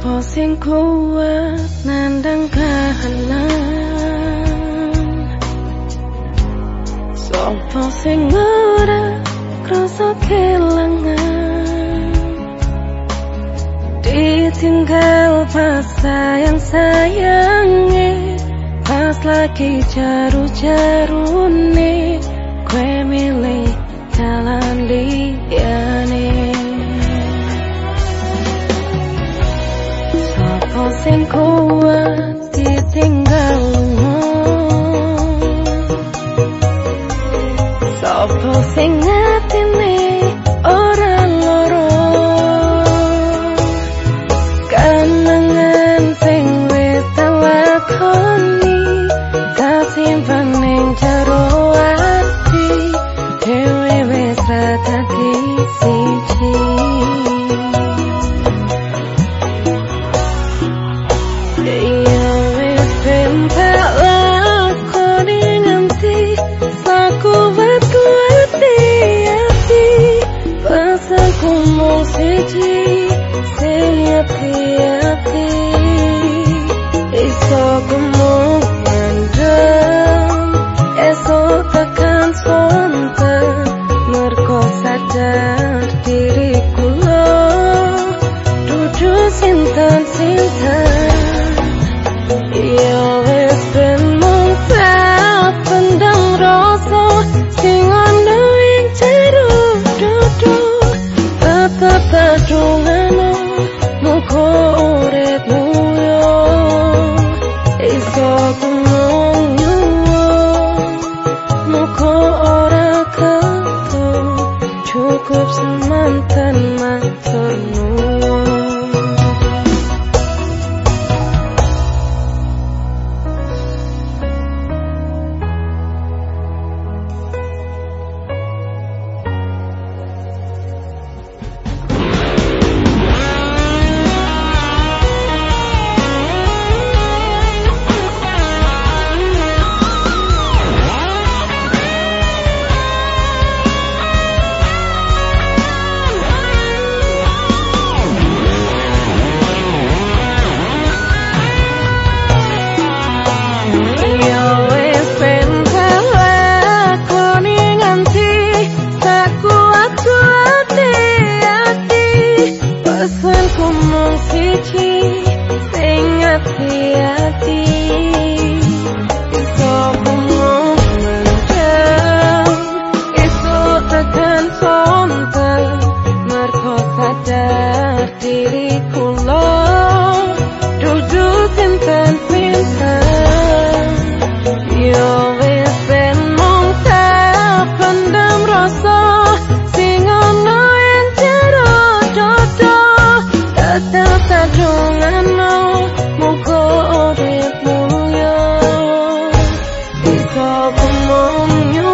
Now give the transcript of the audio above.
Apa kuat nandang kahanan. Sopo sing ora krasa kelangan. Ditinggal pas sayang-sayangi Pas lagi jaru-jarune Kue milih of pulsing energy. Say a. It's all ora ketong cukup semantan maturnu थे mong nhớ